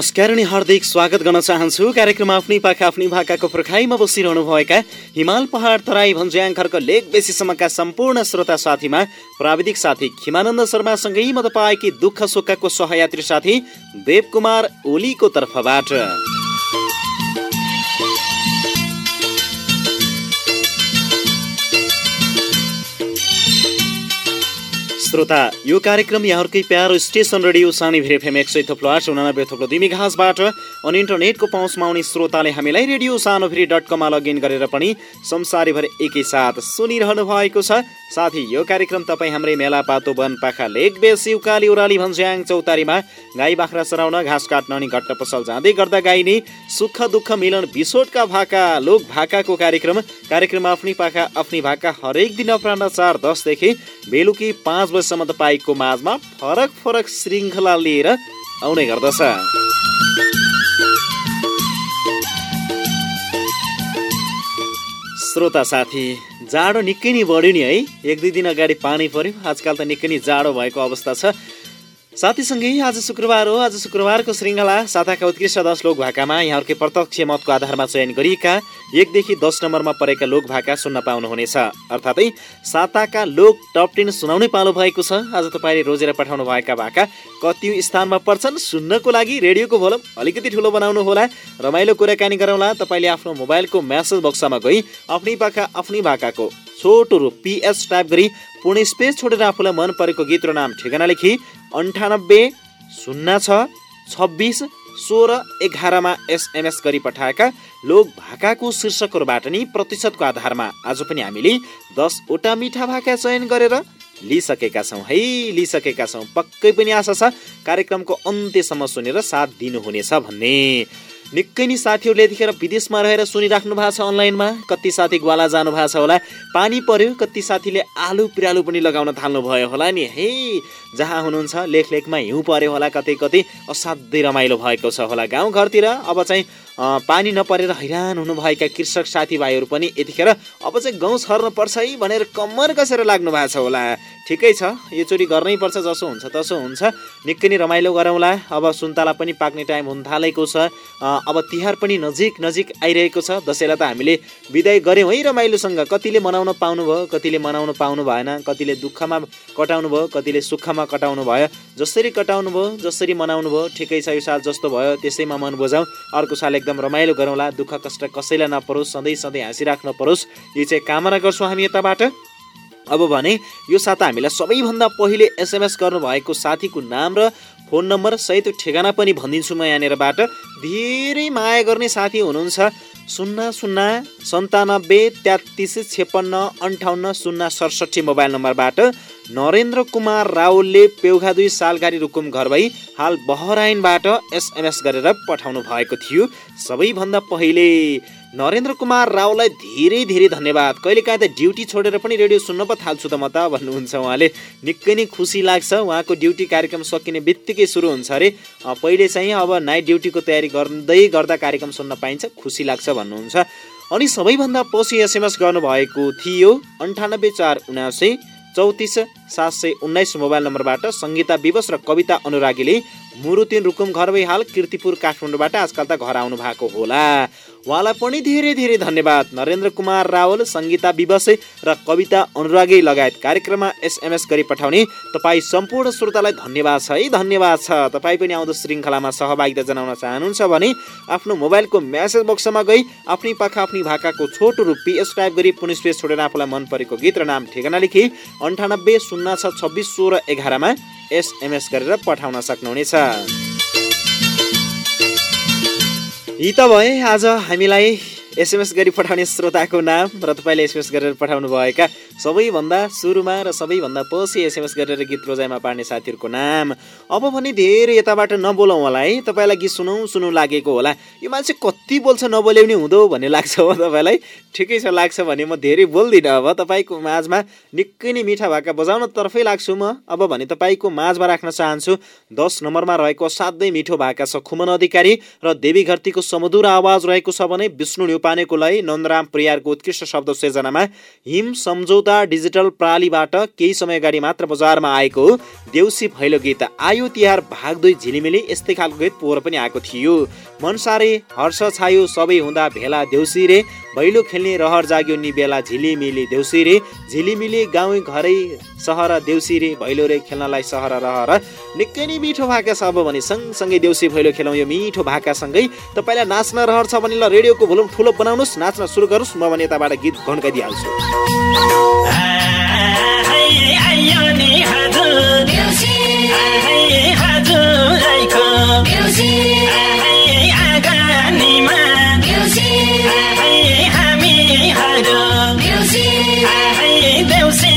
नमस्कार अनि हार्दिक स्वागत गर्न चाहन्छु। कार्यक्रम आफ्नै पाखा आफ्नै भाकाको पर्खाइमा बसिरहनुभएका हिमाल पहाड तराई भन्ज्याङ खर्क लेक बेसीसम्मका सम्पूर्ण श्रोता साथीमा प्राविधिक साथी खिमानन्द शर्मासँगै म तपाईँकी दुःख सुखको सहयात्री साथी देवकुमार ओलीको तर्फबाट। श्रोता यो कार्यक्रम यहाँहरूकै प्यारो स्टेसन रेडियो सानी भिर एफएम एक सय थप्लो आठ उनानब्बे थप्लो दुई घाँसबाट अनि इन्टरनेटको पहुँचमा आउने श्रोताले हामीलाई रेडियो सानो भिरी डट कममा लगइन गरेर पनि संसारीभर एकैसाथ सुनिरहनु भएको छ। साथी यो कार्यक्रम तपाईँ हाम्रै मेला पातो वन पाखा लेक बेसी उकाली उराली भन्स्याङ चौतारीमा गाई बाख्रा चराउन घाँस काट्न अनि घट्ट पसल जाँदै गर्दा गाइने सुख दुःख मिलन बिसोटका भाका लोक भाकाको कार्यक्रम। कार्यक्रम आफ्नै पाखा आफ्नै भाका हरेक दिन अपराह चार दसदेखि बेलुकी पाँच बजीसम्म तपाईँको माझमा फरक फरक श्रृङ्खला लिएर आउने गर्दछ। श्रोता साथी जाडो निकै नै बढ्यो नि है। एक दुई दिन अगाडि पानी पर्यो। आजकल त निकै नै जाडो भएको अवस्था छ। साथीसँगै आज शुक्रबार हो। आज शुक्रबारको श्रृङ्खला साताका उत्कृष्ट दस लोक भाकामा यहाँहरूकै प्रत्यक्ष मतको आधारमा चयन गरिएका एकदेखि दस नम्बरमा परेका लोक भाका सुन्न पाउनुहुनेछ। अर्थातै साताका लोक टप टेन सुनाउनै पालो भएको छ। आज तपाईँले रोजेर पठाउनु भएका भाका कति स्थानमा पर्छन् सुन्नको लागि रेडियोको भोलम अलिकति ठुलो बनाउनु होला। रमाइलो कुराकानी गरौँला। तपाईँले आफ्नो मोबाइलको म्यासेज बक्समा गई आफ्नै भाका आफ्नै भाकाको छोटो रूप पिएस टाइप गरी पूर्ण स्पेस छोडेर आफूलाई मन परेको गीत र नाम ठेगाना लेखी अन्ठानब्बे शून्य छ छब्बिस सोह्र एघारमा एसएमएस गरी पठाएका लोक भाकाको शीर्षकहरूबाट नि प्रतिशतको आधारमा आज पनि हामीले दसवटा मिठा भाका चयन गरेर लिइसकेका छौँ। है लिइसकेका छौँ। पक्कै पनि आशा छ कार्यक्रमको अन्त्यसम्म सुनेर साथ दिनुहुनेछ भन्ने। निकै नै साथीहरूले यतिखेर विदेशमा रहेर सुनिराख्नु भएको छ अनलाइनमा। कति साथी ग्वाला जानु भएको छ होला। पानी पर्यो कति साथीले आलु पिरालु पनि लगाउन थाल्नु भयो होला नि। है जहाँ हुनुहुन्छ लेख लेखमा हिउँ पर्यो होला कतै कतै। असाध्यै रमाइलो भएको छ होला गाउँघरतिर। अब चाहिँ पानी नपरेर हैरान हुनुभएका कृषक साथीभाइहरू पनि यतिखेर अब चाहिँ गाउँ छर्न पर्छ है भनेर कम्मर कसेर लाग्नु भएको छ होला। ठिकै छ योचोटि गर्नै पर्छ जसो हुन्छ तसो हुन्छ। निकै नै रमाइलो गरौँला। अब सुन्तला पनि पाक्ने टाइम हुन थालेको छ। अब तिहार पनि नजिक नजिक आइरहेको छ। दसैँलाई त हामीले विदाय गऱ्यौँ है रमाइलोसँग। कतिले मनाउन पाउनुभयो कतिले मनाउन पाउनु भएन कतिले दुःखमा कटाउनु भयो कतिले सुखमा कटाउनु भयो। जसरी कटाउनु भयो जसरी मनाउनु भयो ठिकै छ यो साल जस्तो भयो त्यसैमा मन बुझाउँ अर्को साल एकदम रमाइलो गरौँला। दुःख कष्ट कसैलाई नपरोस् सधैँ सधैँ हाँसिराख्न परोस्। यो चाहिँ कामना गर्छौँ हामी यताबाट। अब भने यो साता हामीलाई सबैभन्दा पहिले एसएमएस गर्नुभएको साथीको नाम र फोन नम्बर सहित ठेगाना पनि भनिदिन्छु म यहाँनिरबाट। धेरै माया गर्ने साथी हुनुहुन्छ। शून्य शून्य सन्तानब्बे तेत्तिस छेपन्न अन्ठाउन्न शून्य सडसठी मोबाइल नम्बरबाट। नरेन्द्र कुमार रावलले पेउघा दुई सालघारी रुकुम घर भई हाल बहराइनबाट एसएमएस गरेर पठाउनु भएको थियो। सबैभन्दा पहिले नरेन्द्र कुमार रावलाई धेरै धेरै धन्यवाद। कहिलेकाहीँ त ड्युटी छोडेर पनि रेडियो सुन्न पो थाल्छु त म त भन्नुहुन्छ उहाँले। निकै नै खुसी लाग्छ उहाँको ड्युटी कार्यक्रम सकिने बित्तिकै सुरु हुन्छ अरे। पहिले चाहिँ अब नाइट ड्युटीको तयारी गर्दै गर्दा कार्यक्रम सुन्न पाइन्छ खुसी लाग्छ भन्नुहुन्छ। अनि सबैभन्दा पछि एसएमएस गर्नुभएको थियो अन्ठानब्बे चार उनासी। चौतिस सात सय उन्नाइस मोबाइल नम्बरबाट सङ्गीता विवश र कविता अनुरागीले मुरुतिन रुकुम घर हाल किर्तिपुर काठमाडौँबाट आजकल त घर आउनु भएको होला। उहाँलाई पनि धेरै धेरै धन्यवाद। नरेन्द्र कुमार रावल सङ्गीता विवश र कविता अनुरागी लगायत कार्यक्रममा एसएमएस गरी पठाउने तपाईँ सम्पूर्ण श्रोतालाई धन्यवाद छ है धन्यवाद छ। तपाईँ पनि आउँदो श्रृङ्खलामा सहभागिता जनाउन चाहनुहुन्छ भने आफ्नो मोबाइलको म्यासेज बक्समा गई आफ्नै पाखा आफ्नै भाकाको छोटो रूप पिएस टाइप गरी पुनिस पेज छोडेर आफूलाई मन परेको गीत र नाम ठेगाना लेखी अन्ठानब्बे शून्य छ छब्बिस सोह्र एघारमा एसएमएस गरेर पठाउन सक्नुहुनेछ। यी त भए आज हामीलाई एसएमएस गरी पठाउने श्रोताको नाम र तपाईँले एसएमएस गरेर पठाउनु भएका सबैभन्दा सुरुमा र सबैभन्दा पछि एसएमएस गरेर गीत रोजाइमा पार्ने साथीहरूको नाम। अब भने धेरै यताबाट नबोलौँ होला है। तपाईँलाई गीत सुनौ सुनौ लागेको होला। यो मान्छे कति बोल्छ नबोल्यो हुँदो भन्ने लाग्छ हो तपाईँलाई। ठिकै छ लाग्छ भने म धेरै बोल्दिनँ अब। तपाईँको माझमा निकै नै मिठा भाका बजाउन तर्फै लाग्छु म। अब भने तपाईँको माझमा राख्न चाहन्छु। दस नम्बरमा रहेको असाध्यै मिठो भाका छ। खुमन अधिकारी र देवी घरतीको समधुर आवाज रहेको छ भने विष्णु लय नन्दराम प्रियारको उत्कृष्ट शब्द सिर्जनामा हिम सम्झौता डिजिटल प्रणालीबाट केही समय अगाडि मात्र बजारमा आएको देउसी भैलो गीत। आयो तिहार भाग दुई झिलिमिली यस्तै खालको गीत पोहोर पनि आएको थियो। मनसारे हर्ष छायो सबै हुँदा भेला देउसी रे। भैलो खेल्ने रहर जाग्यो नि बेला झिलिमिली देउसी रे। झिलिमिली गाउँ घरै सहर देउसी रे भैलो रे खेल्नलाई सहर रहर निकै नै मिठो भाका छ अब भने सँगसँगै देउसी भैलो खेलौँ यो मिठो भाकासँगै तपाईँलाई नाच्न रहर छ भने ल रेडियोको भोलुम ठुलो बनाउनुहोस् नाच्न सुरु गर्नुहोस् म भने यताबाट गीत घन्काइदिइहाल्छु देउसी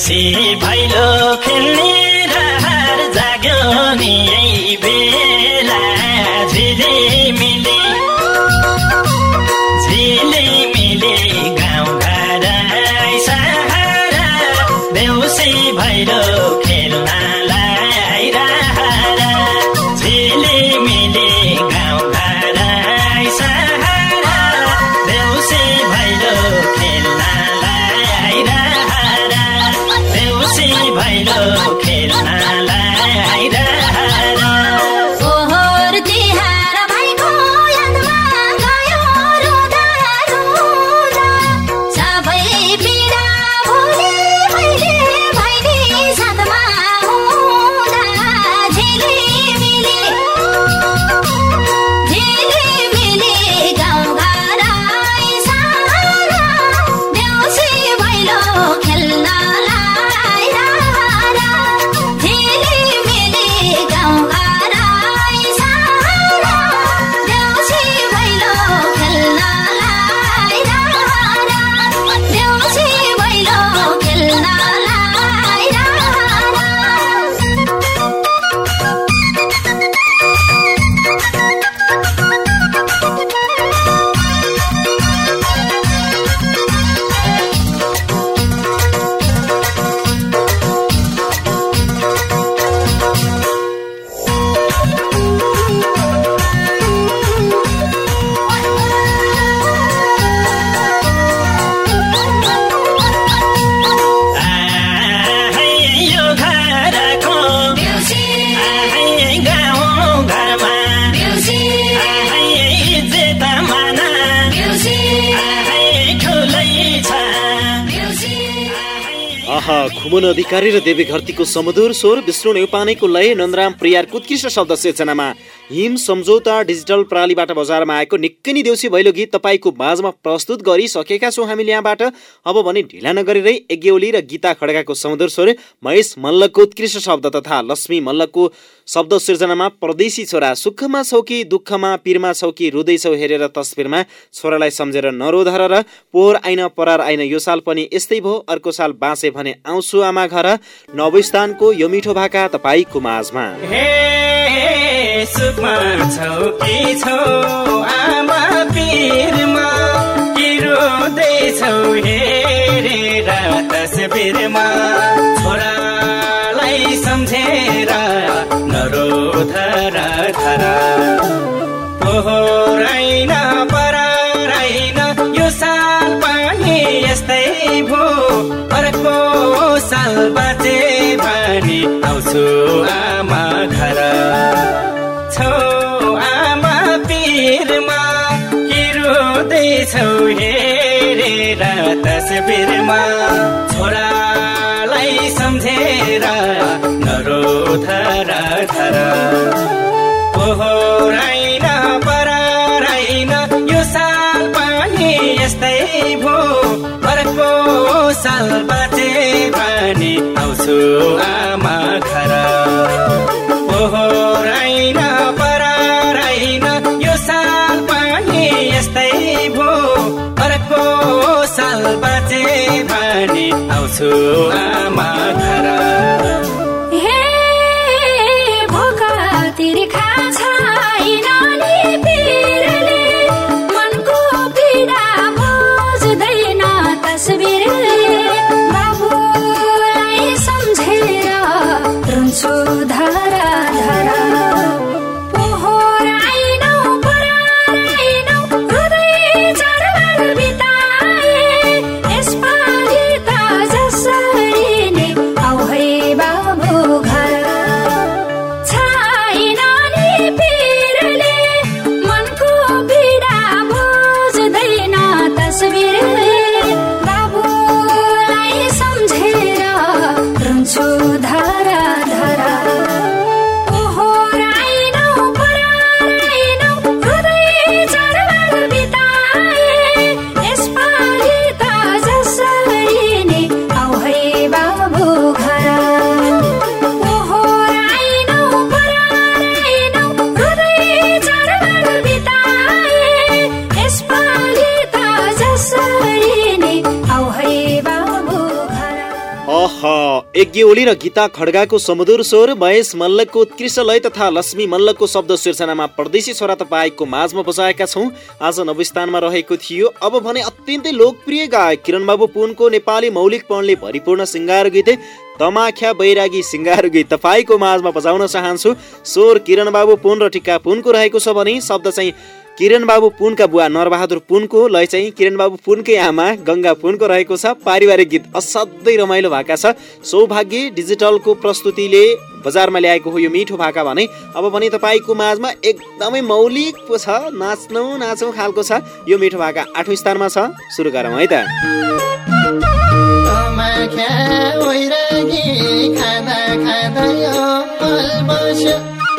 खुसी भैलो खेल्ने। अधिकारी र देवी घरतीको समधुर स्वर विष्णु नेउपानेको लय नन्दराम प्रियारको उत्कृष्ट शब्द सिर्जनामा हिम सम्झौता डिजिटल प्रणालीबाट बजारमा आएको निकै नै देउसी भैलो गीत तपाईँको माझमा प्रस्तुत गरिसकेका छौँ हामीले यहाँबाट। अब भने ढिला नगरेरै यज्ञौली र गीता खड्गाको समधुर स्वर महेश मल्लको उत्कृष्ट शब्द तथा लक्ष्मी मल्लको शब्द सिर्जनामा परदेशी छोरा सुखमा छौ कि दुःखमा पिरमा छौ कि रुँदैछौ हेरेर तस्बिरमा छोरालाई सम्झेर नरोधर र पोहोर आइन परार आइन यो साल पनि यस्तै भयो अर्को साल बाँचे भने आउँछु आमा घर नवस्थानको यो मिठो भाका तपाईँको माझमा छोरालाई बाँचे भने आउँछु आमा घर। छौ आमा पिरमा कि रोँदैछौ हेरेर तस्बिरमा। छोरालाई सम्झेर नरोधर धर पोहोराइन पराराइन यो साल पनि यस्तै भो। अर्को साल बाँचे भने आउँछु। आमा घर पोहोराइन पराराइन यो साल पनि यस्तै भो। बाँचे भने आउँछु। आमा घर ओली र गीता खड्गाको सुमधुर स्वर महेश मल्लको उत्कृष्ट लय तथा लक्ष्मी मल्लको शब्द शीर्षनामा परदेशी छोरा तपाईँको माझमा बजाएका छौँ। आज नवस्थानमा रहेको थियो। अब भने अत्यन्तै लोकप्रिय गायक किरण बाबु पुनको नेपाली मौलिक पणले भरिपूर्ण सिङ्गार गीते तमाख्या बैरागी सिङ्गार गीत तपाईँको माझमा बजाउन चाहन्छु। स्वर किरण बाबु पुन र टिक्का पुनको रहेको छ भने शब्द चाहिँ किरण बाबु पुनका बुवा नरबहादुर पुनको लय चाहिँ किरण बाबु पुनकै आमा गङ्गा पुनको रहेको छ। पारिवारिक गीत असाध्यै रमाइलो भाका छ। सौभाग्य डिजिटलको प्रस्तुतिले बजारमा ल्याएको हो यो मिठो भाका भने। अब भने तपाईँको माझमा एकदमै मौलिक पो छ। नाच्नु नाचौँ खालको छ। यो मिठो भाका आठौँ स्थानमा छ। सुरु गरौँ है त।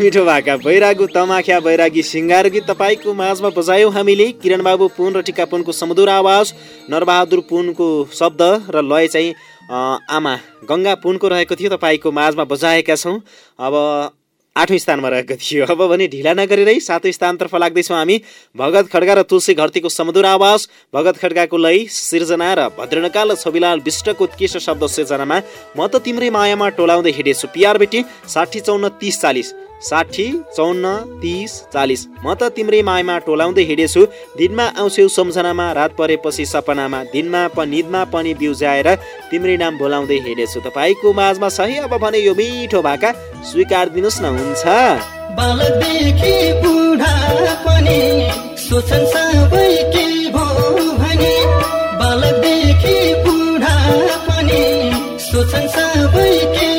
मिठो भाका बैरागु तमाख्या बैरागी सिङ्गार गीत तपाईँको माझमा बजायौँ हामीले। किरण बाबु पुन र टिका पुनको समधुर आवाज नरबहादुर पुनको शब्द र लय चाहिँ आमा गङ्गा पुनको रहेको थियो तपाईँको माझमा बजाएका छौँ। अब आठौँ स्थानमा रहेको थियो। अब भने ढिला नगरेरै सातौँ स्थानतर्फ लाग्दैछौँ हामी। भगत खड्गा र तुलसी घरतीको समधुर आवाज भगत खड्गाको लय सिर्जना र भद्रणकाल छविलाल विष्टको उत्कृष्ट शब्द सिर्जनामा। म त तिम्रै मायामा टोलाउँदै हिँडेछु। पिआर बेटी साठी चौन्न तिस चालिस। साठी चौन्न तिस चालिस। म त तिम्रै मायामा टोलाउँदै हिँडेछु। दिनमा आउँछौ सम्झनामा रात परेपछि सपनामा। दिनमा पनि निदमा पनि बिउजाएर तिम्रै नाम बोलाउँदै हिँडेछु। तपाईँको माझमा सही अब भने यो मिठो भाका स्वीकार दिनुहोस् न हुन्छ? सबै के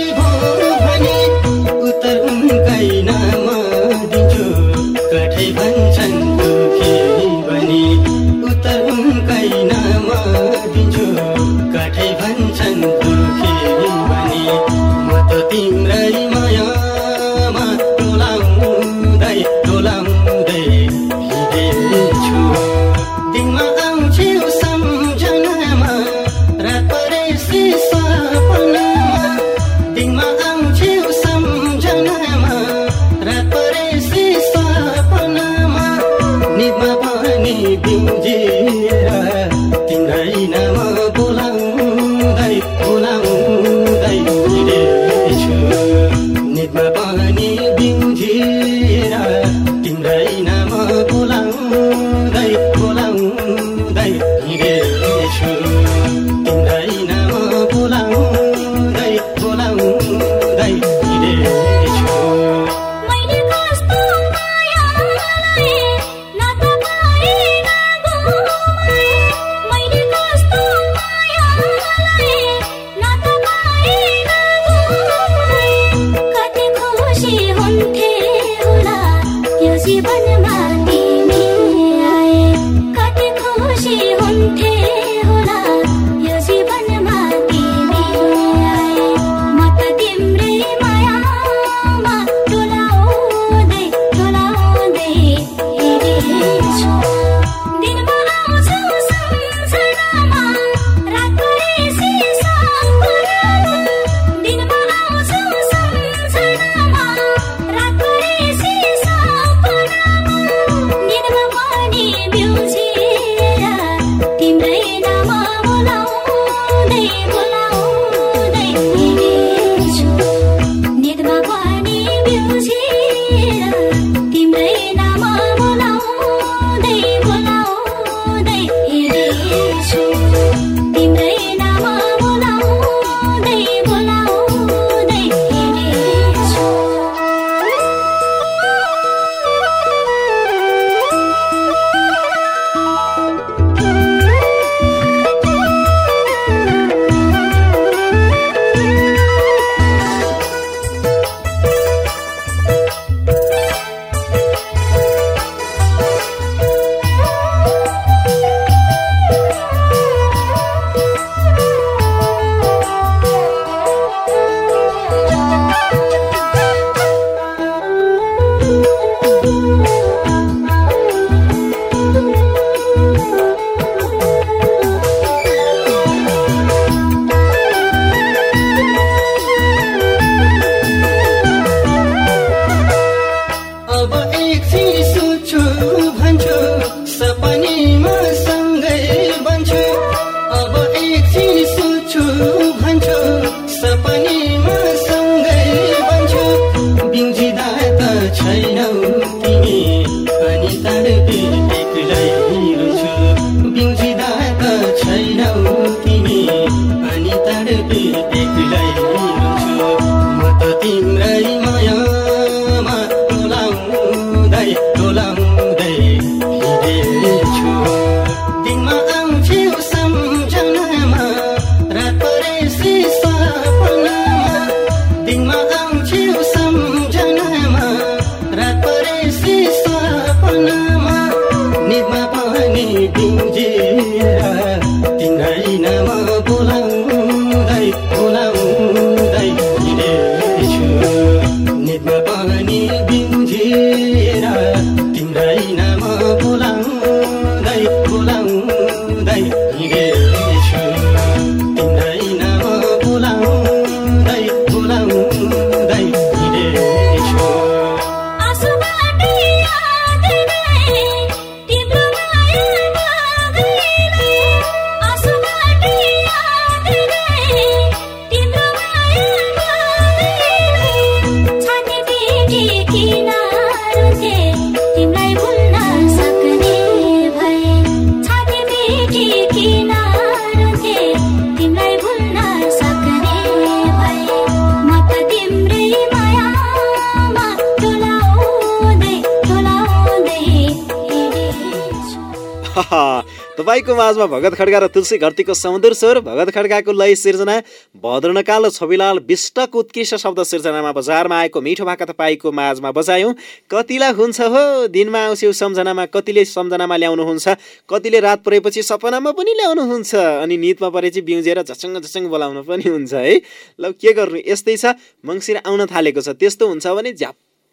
तपाईँको माझमा भगत खड्गा र तुलसी घरतीको समुद्र स्वर भगत खड्गाको लय सिर्जना भद्रनकाल र छविलाल विष्टको उत्कृष्ट शब्द सिर्जनामा बजारमा आएको मिठो भाका तपाईँको माझमा बजायौँ। कतिलाई हुन्छ हो? दिनमा आउँछ सम्झनामा कतिले सम्झनामा ल्याउनुहुन्छ? कतिले रात परेपछि सपनामा पनि ल्याउनुहुन्छ? अनि निदमा परेपछि बिउजेर झसङ्ग झसङ्ग बोलाउनु पनि हुन्छ है। ल के गर्नु? यस्तै छ। मङ्सिर आउन थालेको छ। त्यस्तो हुन्छ भने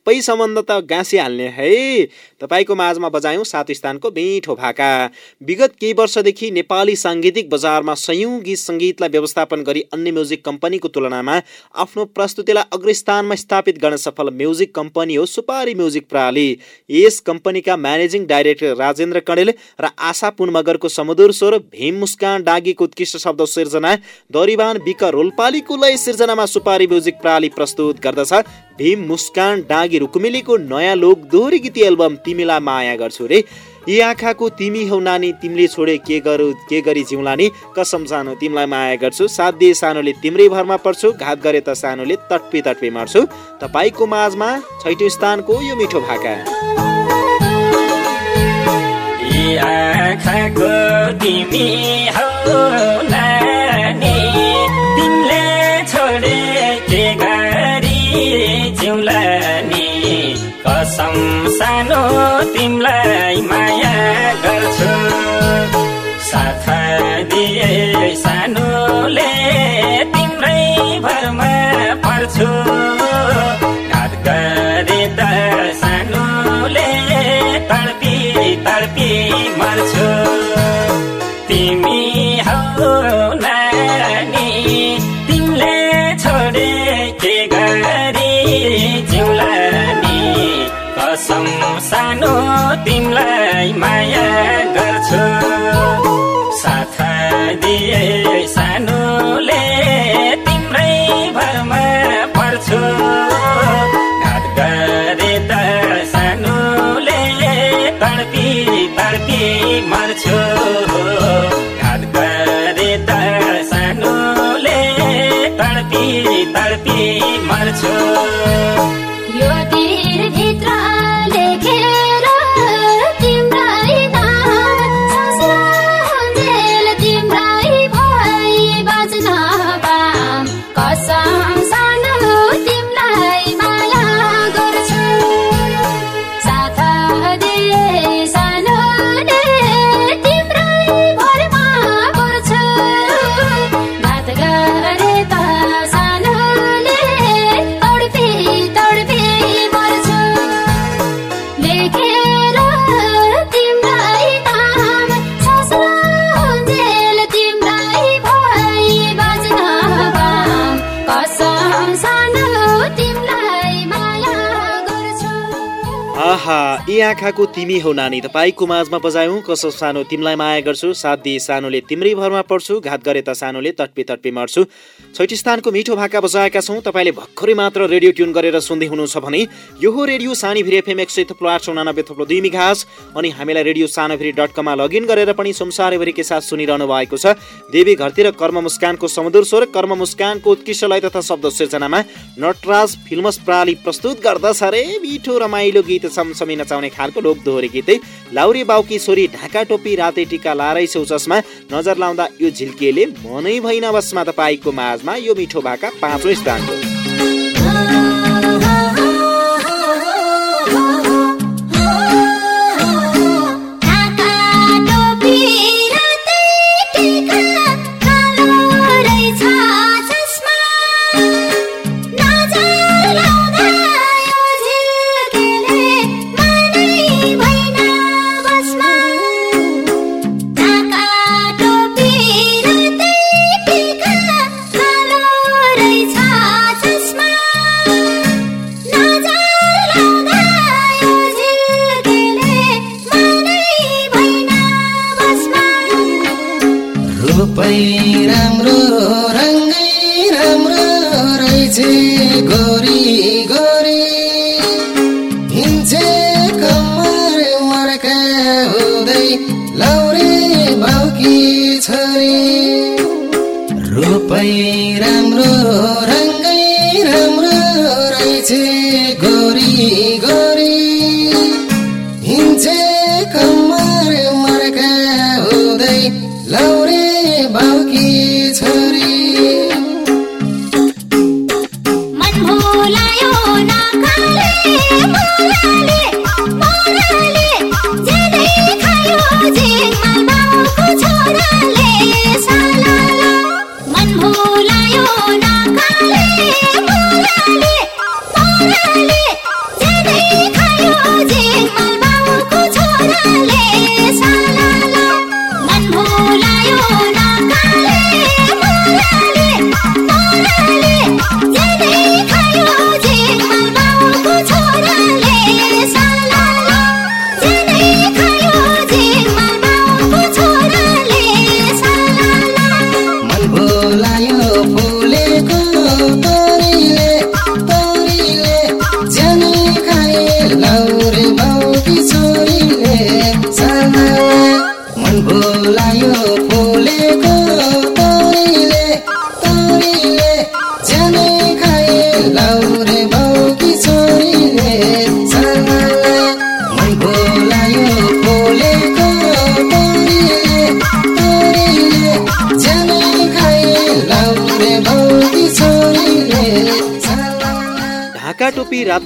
झ्याप्पै सम्बन्ध त गाँसिहाल्ने है? तपाईँको माझमा बजायौँ सात स्थानको मिठो भाका। विगत केही वर्षदेखि नेपाली साङ्गीतिक बजारमा सयौँ गीत सङ्गीतलाई व्यवस्थापन गरी अन्य म्युजिक कम्पनीको तुलनामा आफ्नो प्रस्तुतिलाई अग्रस्थानमा स्थापित गर्न सफल म्युजिक कम्पनी हो सुपारी म्युजिक प्रणाली यस कम्पनीका म्यानेजिङ डाइरेक्टर राजेन्द्र कणेल र आशा पुन मगरको समुद्र स्वर भीम मुस्कान डागीको उत्कृष्ट शब्द सिर्जना दरिवान बिक रोल्पालीको लय सिर्जनामा सुपारी म्युजिक प्रणाली प्रस्तुत गर्दछ। भीम मुस्कान डागी रुकुमेलीको नयाँ लोक दोहोरी गीती एल्बम तिमीलाई माया गर्छु रे। यी आँखाको तिमी हौ नानी तिमीले छोडे के गरौ के गरी जिउला नि कसम सानो तिमीलाई माया गर्छु। साथ दिए सानोले तिम्रै भरमा पर्छु घात गरे त सानोले तटपी तटपी मार्छु। तपाईँको माझमा छैटौँ स्थानको यो मिठो भाका। आँखाको छोडे कसम सानो तिमीलाई माया गर्छु। साथ दिए सानोले तिम्रै भरमा पर्छु। घात गरे त सानोले तडपी तडपी मर्छु। माया यी आँखाको तिमी हौ नानी तपाईँको माझमा बजायौँ कसो सानो तिमीलाई माया गर्छु? साथ दिए सानोले तिम्रै भरमा पर्छु घात गरे त सानोले तटपी तटपी मर्छु। छैठी स्थानको मिठो भाका बजाएका छौँ तपाईँले भर्खरै मात्र रेडियो ट्युन गरेर सुन्दै हुनुहुन्छ भने यो हो रेडियो सानीभिरी एफएम एक सय थुप्रो आठ चौनानब्बे थुप्रो दुई मिघास अनि हामीलाई रेडियो सानोभिरी डट कममा लगइन गरेर पनि संसारभरिकै साथ सुनिरहनु भएको छ। देवी घरतिर कर्म मुस्कानको समुद्र स्वर कर्म मुस्कानको उत्कृष्ट लय तथा शब्द सिर्जनामा नटराज फिल्मस प्रणाली प्रस्तुत गर्दछ रे मिठो रमाइलो गीत समसमी नचाउने खालको लोक दोहोरी गीतै लाउरे बाउकी छोरी ढाका टोपी राते टिका लारै छेउ चस्मा नजर लाउँदा यो झिल्किएले मनै भइन बसमा तपाईँको माझमा यो मिठो भाका पाँचौँ स्थानको।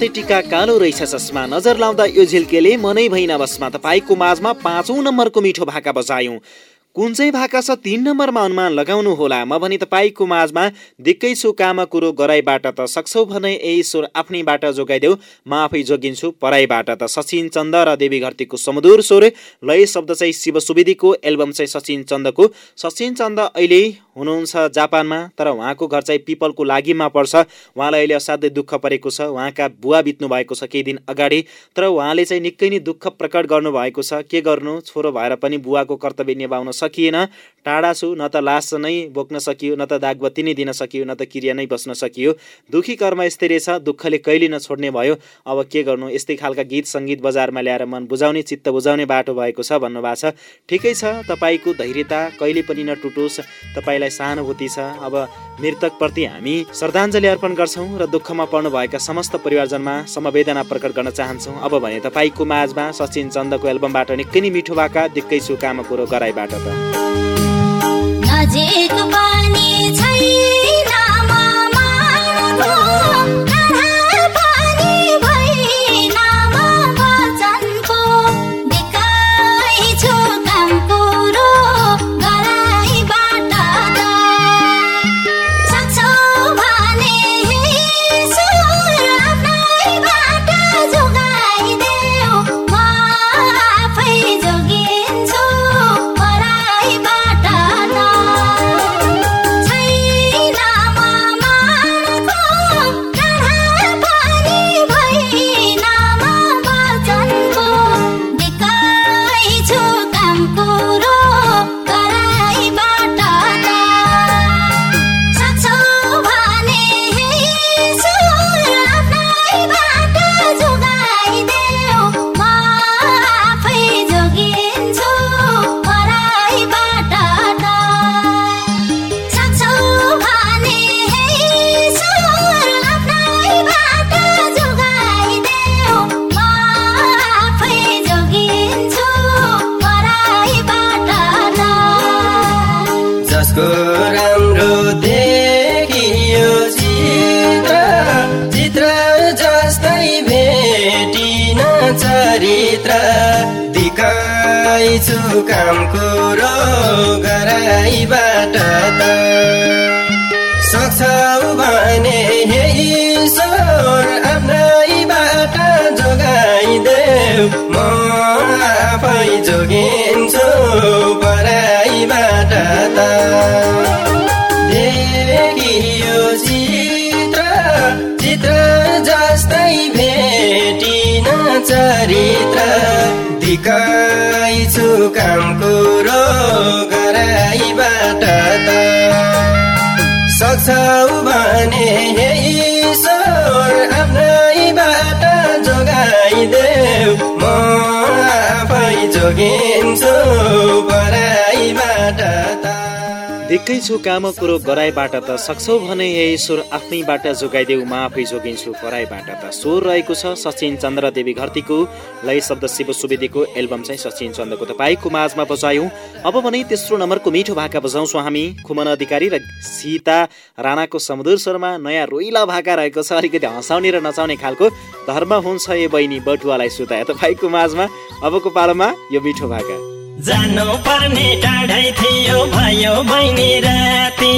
रातै टिका कालो रहेछ चस्मा नजर लाउँदा यो झिल्केले मनै भइन बसमा तपाईँको माझमा पाँचौँ नम्बरको मिठो भाका बजायौँ। कुन चाहिँ भाका छ तिन नम्बरमा अनुमान लगाउनु होला? म भने तपाईँको माझमा दिक्कै छु काम कुरो गराइबाट त सक्छौ भने ए ईश्वर आफ्नैबाट जोगाइदेऊ। म आफै जोगिन्छु पराईबाट त। सचिन चन्द र देवी घरतीको सुमधुर स्वर लय शब्द चाहिँ शिव सुवेदीको एल्बम चाहिँ सचिन चन्दको। सचिन चन्द अहिले हुनुहुन्छ जापानमा तर उहाँको घर चाहिँ पिपलको लागिमा पर्छ। उहाँलाई अहिले असाध्यै दुःख परेको छ। उहाँका बुवा बित्नु भएको छ केही दिन अगाडि। तर उहाँले चाहिँ निकै नै दुःख प्रकट गर्नुभएको छ। के गर्नु? छोरो भएर पनि बुवाको कर्तव्य निभाउन só que, né, टाढा छु न त लास नै बोक्न सकियो न त दागबत्ती नै दिन सकियो न त क्रिया नै बस्न सकियो। दुखी कर्म यस्तै रहेछ दुःखले कहिले नछोड्ने भयो। अब के गर्नु? यस्तै खालका गीत सङ्गीत बजारमा ल्याएर मन बुझाउने चित्त बुझाउने बाटो भएको छ भन्नुभएको छ। ठिकै छ तपाईँको धैर्यता कहिले पनि नटुटोस्। तपाईँलाई सहानुभूति छ। अब मृतकप्रति हामी श्रद्धाञ्जली अर्पण गर्छौँ र दुःखमा पर्नुभएका समस्त परिवारजनमा समवेदना प्रकट गर्न चाहन्छौँ। अब भने तपाईँको माझमा सचिन चन्दको एल्बमबाट निकै नै मिठो भएका दिक्कै छु काम कुरो गराइबाट त। नजिक पानी छैन। चरित्र दिकाइ छु काम कुरो गराइबाट त सक्छौ भने ईश्वर आफ्नैबाट जोगाइदेऊ। म आफै जोगिन्छु पराइबाट त। दिक्कै छु काम कुरो गराइबाट त सक्छौ भने हे ईश्वर आफ्नैबाट जोगाइदेऊ म आफै जोगिन्छु। पराइबाट त स्वर रहेको छ। सचिन चन्द्र देवी घरतीको लय शब्द शिव सुवेदीको एल्बम चाहिँ सचिन चन्द्रको तपाईँको माझमा बजायौँ। अब भने तेस्रो नम्बरको मिठो भाका बजाउँछौँ हामी। खुमन अधिकारी र सीता राणाको समुद्र स्वरमा नयाँ रोइला भाका रहेको छ। अलिकति हँसाउने र नचाउने खालको धर्म हुन्छ। ए बहिनी बटुवालाई सुताए तपाईँको माझमा। अबको पालोमा यो मिठो भाका। जानु पर्ने टाढै थियो भयो बहिनी राति।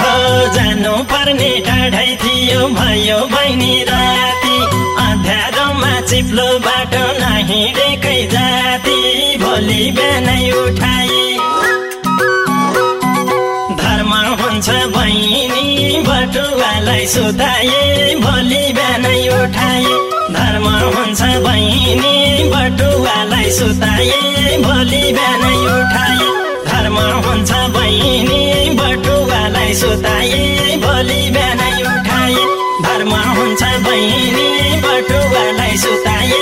हो जानु पर्ने टाढै थियो भयो बहिनी राति। अँध्यारोमा चिप्लो बाटो नहिँडेकै जाति। भोलि बिहानै उठाए धर्म हुन्छ बहिनी बटुवालाई सुताए भोलि बिहानै उठाए धर्म हुन्छ बहिनी बटुवालाई सुताए भोलि बिहानै उठाए। धर्म हुन्छ बहिनी बटुवालाई सुताए भोलि बिहानै उठाए। धर्म हुन्छ बहिनी बटुवालाई सुताए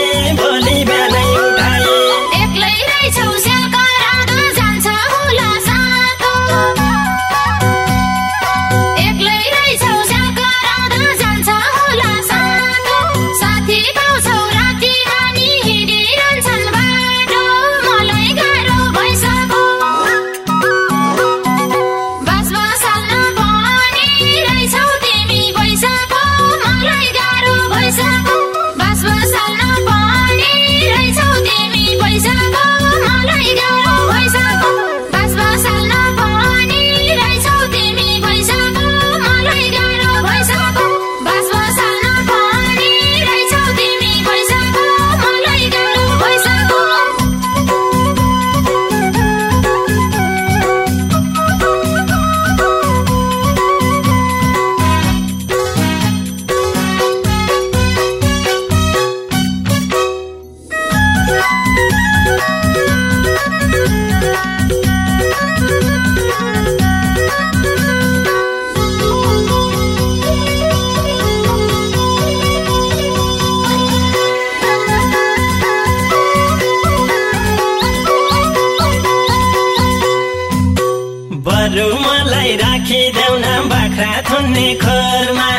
बरु मलाई राखिदेऊ न बाख्रा थुन्ने खोरमा।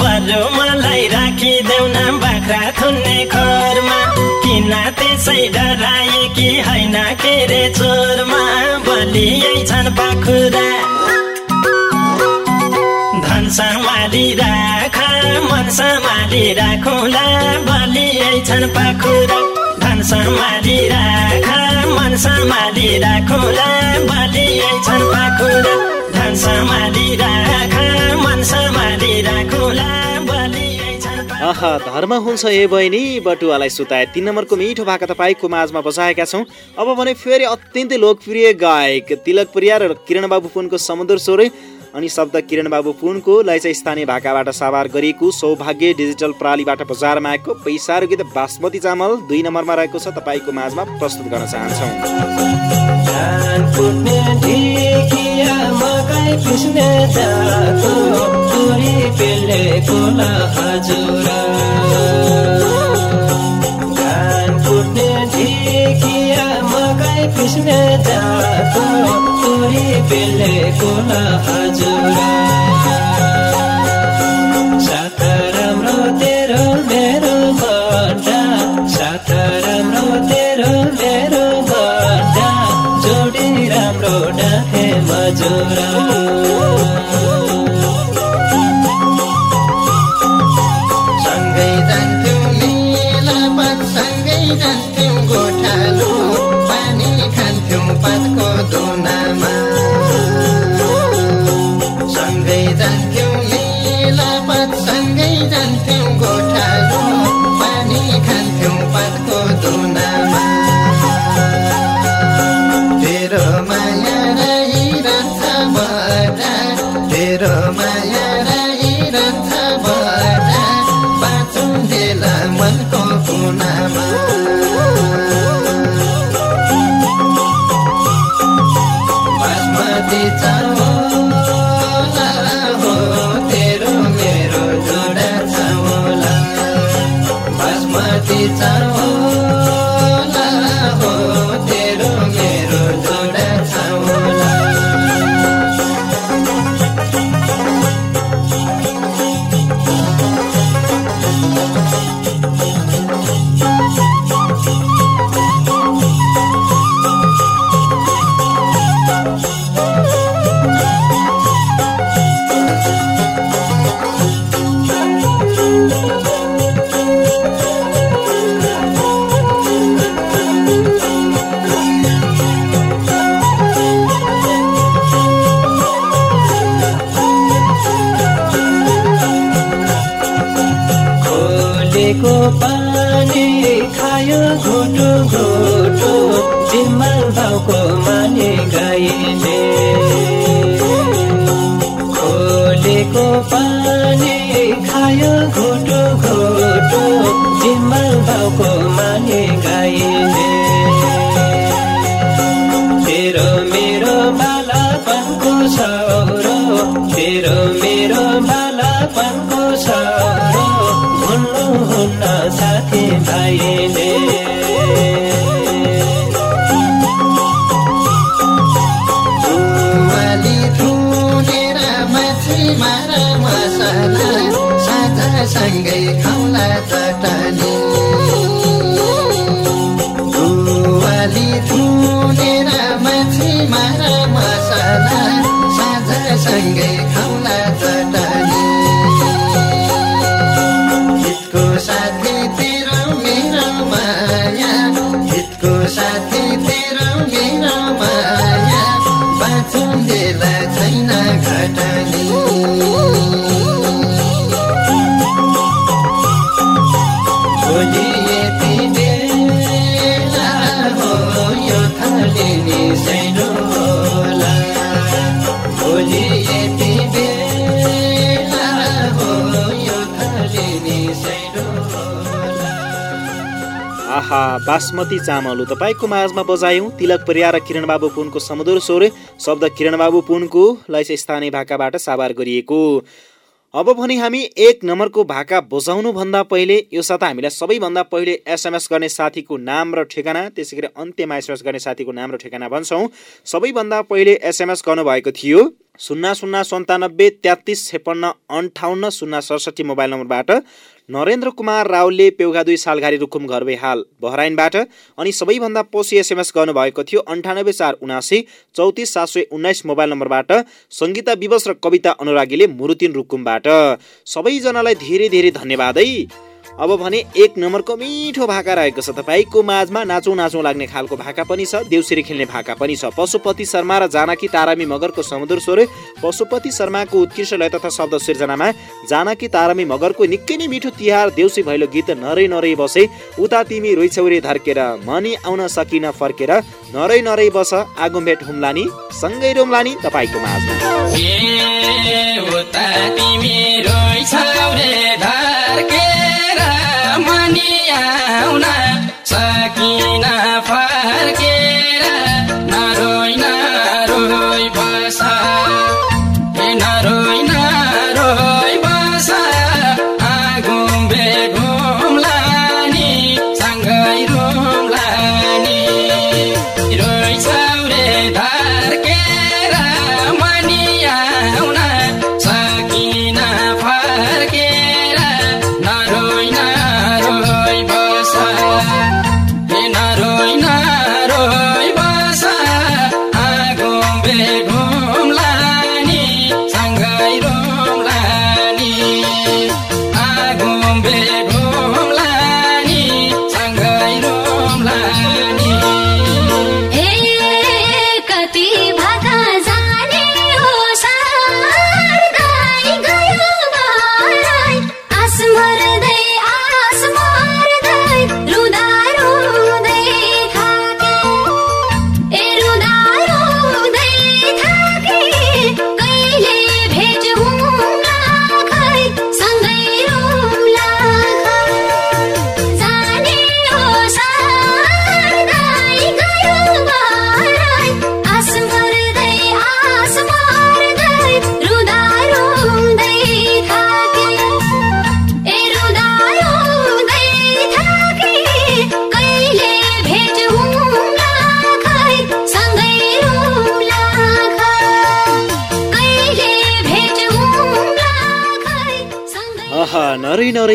बरु मलाई राखिदेऊ न बाख्रा थुन्ने खोरमा। किन त्यसै डराए कि होइन के रे चोरमा? बलियै छन् पाखुरा। धन सम्हाली राख मन सम्हाली राखौँला बलियै छन् पाखुरा। धन सम्हाली राख पाखुरा मन। आहा धर्म हुन्छ ए बहिनी बटुवालाई सुताए तिन नम्बरको मिठो भाका तपाईँको माझमा बसाएका छौँ अब भने फेरि अत्यन्तै लोकप्रिय गायक तिलक प्रिया र किरण बाबु पुनको समुद्र स्वरै अनि शब्द किरण बाबु पुनको चाहिँ स्थानीय भाकाबाट साभार गरिएको सौभाग्य डिजिटल प्रणालीबाट बजारमा आएको पैसा र गीत बासमती चामल दुई नम्बरमा रहेको छ। तपाईँको माझमा प्रस्तुत गर्न चाहन्छौँ। जातो तुरी पेल्ने कोला हजुर। खायो घोटो घोटो जिम्मल भाउको माने गाईले। खोलेको पानी खायो घोटो आहा बासमती चामल। तपाईँको माझमा बजायौँ। तिलक परिया र किरण बाबु पुनको समुद्र स्वरे। शब्द किरण बाबु पुनको लय चाहिँ स्थानीय भाकाबाट साभार गरिएको। अब भने हामी एक नम्बरको भाका बजाउनुभन्दा पहिले यो साता हामीलाई सबैभन्दा पहिले एसएमएस गर्ने साथीको नाम र ठेगाना त्यसै गरी अन्त्यमा एसएमएस गर्ने साथीको नाम र ठेगाना भन्छौँ। सबैभन्दा पहिले एसएमएस गर्नुभएको थियो शून्य शून्य सन्तानब्बे तेत्तिस छेपन्न अन्ठाउन्न शून्य सडसठी मोबाइल नम्बरबाट। नरेन्द्र कुमार रावलले पेउगा दुई सालघारी रुकुम घर हाल बहराइनबाट अनि सबैभन्दा पछि एसएमएस गर्नुभएको थियो अन्ठानब्बे चार उनासी चौतिस सात सय उन्नाइस मोबाइल नम्बरबाट सङ्गीता विवश र कविता अनुरागीले मुरुतिन रुकुमबाट सबैजनालाई धेरै धेरै धन्यवाद। है अब भने एक नम्बरको मिठो भाका रहेको छ तपाईँको माझमा नाचौँ नाचौँ लाग्ने खालको भाका पनि छ देउसिरी खेल्ने भाका पनि छ। पशुपति शर्मा र जानकी तारामी मगरको समुद्र स्वर पशुपति शर्माको उत्कृष्ट लय तथा शब्द सिर्जनामा जानकी तारामी मगरको निकै नै मिठो तिहार देउसी भैलो गीत नरै नरै बसे उता तिमी रोइछौरे धर्केर मनी आउन सकिन फर्केर नरै नरै बस आगो भेट हुम्लानी सँगै रुम्लानी तपाईँको माझमा। आउन सकिन फर्केर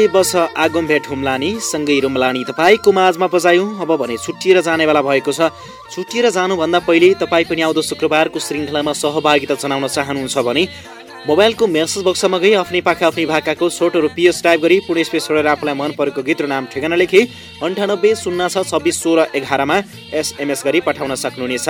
बस आगम भेट हुम्लानी सँगै रुम्लानी तपाईँको माझमा बजायौँ। अब भने छुट्टिएर जाने बेला भएको छ। छुट्टिएर जानुभन्दा पहिले तपाईँ पनि आउँदो शुक्रबारको श्रृङ्खलामा सहभागिता जनाउन चाहनुहुन्छ भने मोबाइलको मेसेज बक्समा गई आफ्नै पाखा आफ्नै भाकाको छोटो र पिएस टाइप गरी पुणे स्पेस छोडेर आफूलाई मन परेको गीत र नाम ठेगाना लेखी अन्ठानब्बे शून्य छ छब्बिस सोह्र एघारमा एसएमएस गरी पठाउन सक्नुहुनेछ।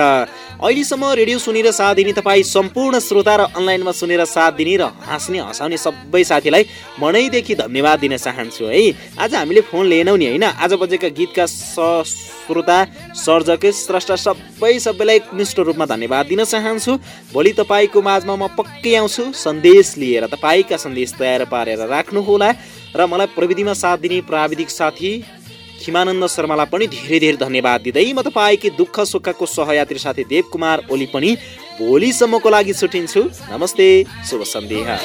अहिलेसम्म रेडियो सुनेर साथ दिने तपाईँ सम्पूर्ण श्रोता र अनलाइनमा सुनेर साथ दिने र हाँस्ने हँसाउने सबै साथीलाई मनैदेखि धन्यवाद दिन चाहन्छु है। आज हामीले फोन लिएनौ नि होइन? आज बजेका गीतका स श्रोता सर्जक स्रष्टा सबै सबैलाई एकनिष्ठ रूपमा धन्यवाद दिन चाहन्छु। भोलि तपाईँको माझमा म पक्कै आउँछु। सन्देश लिएर तपाईँका सन्देश तयार पारेर राख्नुहोला र मलाई प्रविधिमा साथ दिने प्राविधिक साथी खिमानन्द शर्मालाई पनि धेरै धेरै धन्यवाद दिँदै म तपाईँकी दुःख सुखको सहयात्री साथी देव कुमार ओली पनि भोलिसम्मको लागि छुट्टिन्छु नमस्ते शुभ सन्ध्या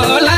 sola.